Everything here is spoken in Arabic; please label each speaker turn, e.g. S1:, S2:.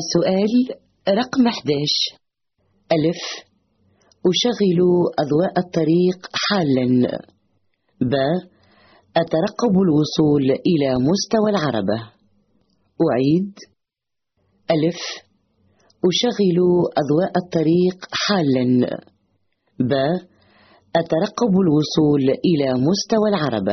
S1: السؤال رقم 11 ألف. أشغل أضواء الطريق حالا. ب. أترقب الوصول إلى مستوى العربة. أعيد. ألف. أشغل أضواء الطريق حالا. ب. أترقب الوصول إلى مستوى العربة.